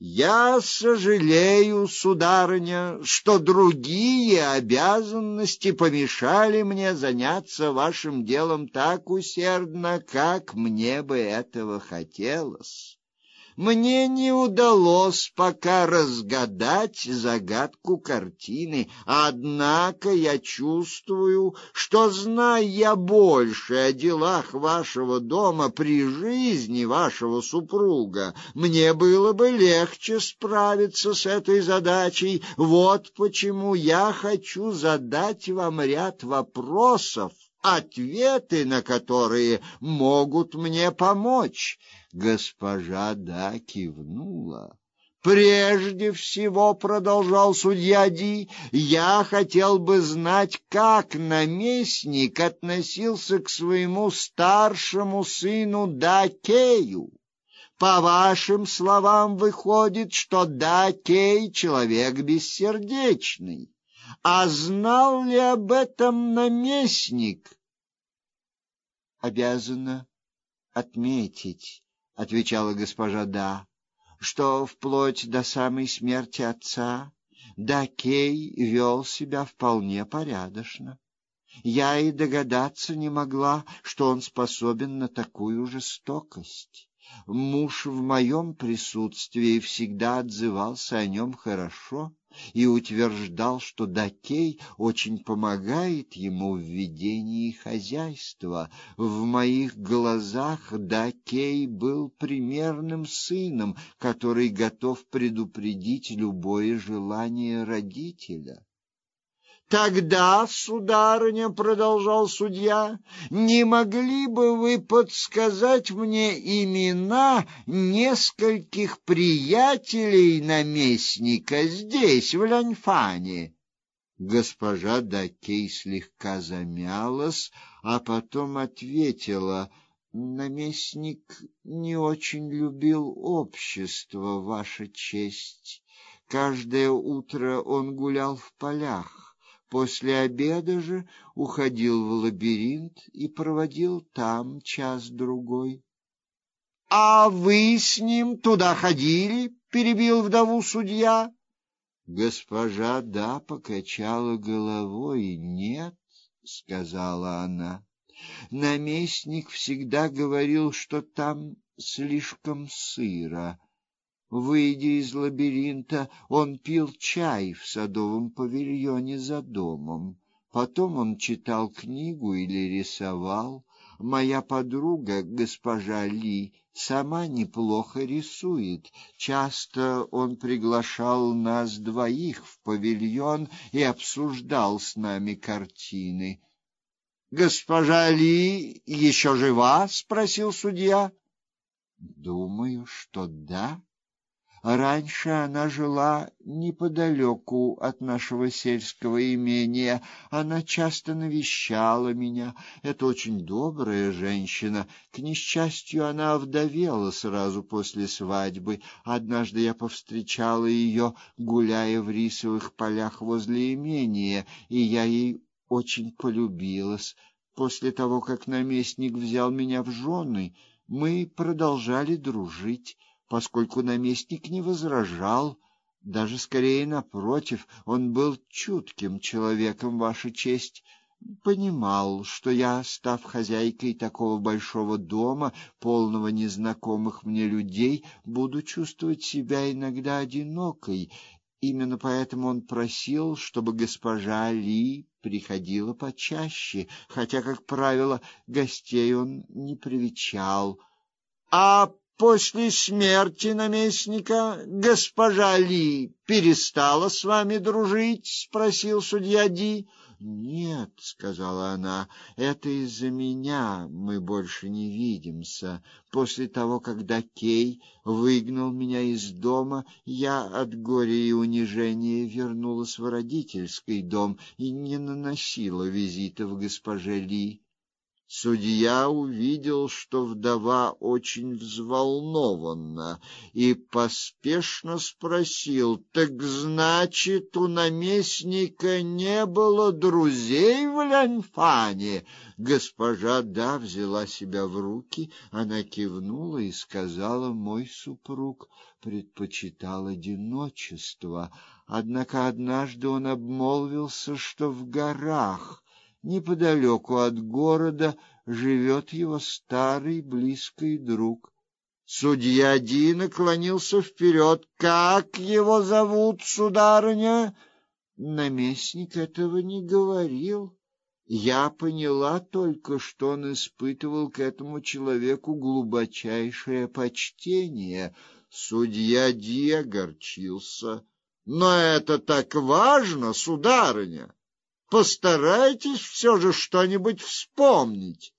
Я сожалею, сударыня, что другие обязанности помешали мне заняться вашим делом так усердно, как мне бы этого хотелось мне не удалось пока разгадать загадку картины, однако я чувствую, что зная больше о делах вашего дома при жизни вашего супруга, мне было бы легче справиться с этой задачей. Вот почему я хочу задать вам ряд вопросов ответы на которые могут мне помочь. Госпожа Да кивнула. Прежде всего, продолжал судья Ди, я хотел бы знать, как наместник относился к своему старшему сыну Дакею. По вашим словам выходит, что Дакей человек бессердечный. А знал ли об этом наместник? Обязана отметить, отвечала госпожа Да, что вплоть до самой смерти отца Дакей вел себя вполне порядочно. Я и догадаться не могла, что он способен на такую жестокость. Муж в моем присутствии всегда отзывался о нем хорошо и утверждал, что Дакей очень помогает ему в ведении хозяйства. В моих глазах Дакей был примерным сыном, который готов предупредить любое желание родителя. Тогда, сударыня, продолжал судья, не могли бы вы подсказать мне имена нескольких приятелей наместника здесь, в Ляньфане? Госпожа Дакей слегка замялась, а потом ответила: наместник не очень любил общество, ваша честь. Каждое утро он гулял в полях. После обеда же уходил в лабиринт и проводил там час-другой. — А вы с ним туда ходили? — перебил вдову судья. Госпожа да покачала головой. «Нет», — сказала она. Наместник всегда говорил, что там слишком сыро. Выйдя из лабиринта, он пил чай в садовом павильоне за домом. Потом он читал книгу или рисовал. Моя подруга, госпожа Ли, сама неплохо рисует. Часто он приглашал нас двоих в павильон и обсуждал с нами картины. Госпожа Ли еще жива? спросил судья. Думаю, что да. Раньше она жила неподалеку от нашего сельского имения. Она часто навещала меня. Это очень добрая женщина. К несчастью, она овдовела сразу после свадьбы. Однажды я повстречала ее, гуляя в рисовых полях возле имения, и я ей очень полюбилась. После того, как наместник взял меня в жены, мы продолжали дружить поскольку наместник не возражал, даже скорее напротив, он был чутким человеком, ваша честь, понимал, что я, став хозяйкой такого большого дома, полного незнакомых мне людей, буду чувствовать себя иногда одинокой. Именно поэтому он просил, чтобы госпожа Ли приходила почаще, хотя, как правило, гостей он не привечал. А После смерти наместника госпожа Ли перестала с вами дружить, спросил судья Ди. Нет, сказала она. Это из-за меня мы больше не видимся. После того, когда Кей выгнал меня из дома, я от горя и унижения вернулась в родительский дом и не наносила визитов госпоже Ли. Судья увидел, что вдова очень взволнована, и поспешно спросил: "Так значит, у наместника не было друзей в Ляньфане?" Госпожа Да взяла себя в руки, она кивнула и сказала: "Мой супруг предпочитал одиночество, однако однажды он обмолвился, что в горах неподалеку от города живет его старый близкий друг. Судья Ди наклонился вперед. Как его зовут, сударыня? Наместник этого не говорил. Я поняла только, что он испытывал к этому человеку глубочайшее почтение. Судья Ди огорчился. Но это так важно, сударыня. Постарайтесь все же что-нибудь вспомнить.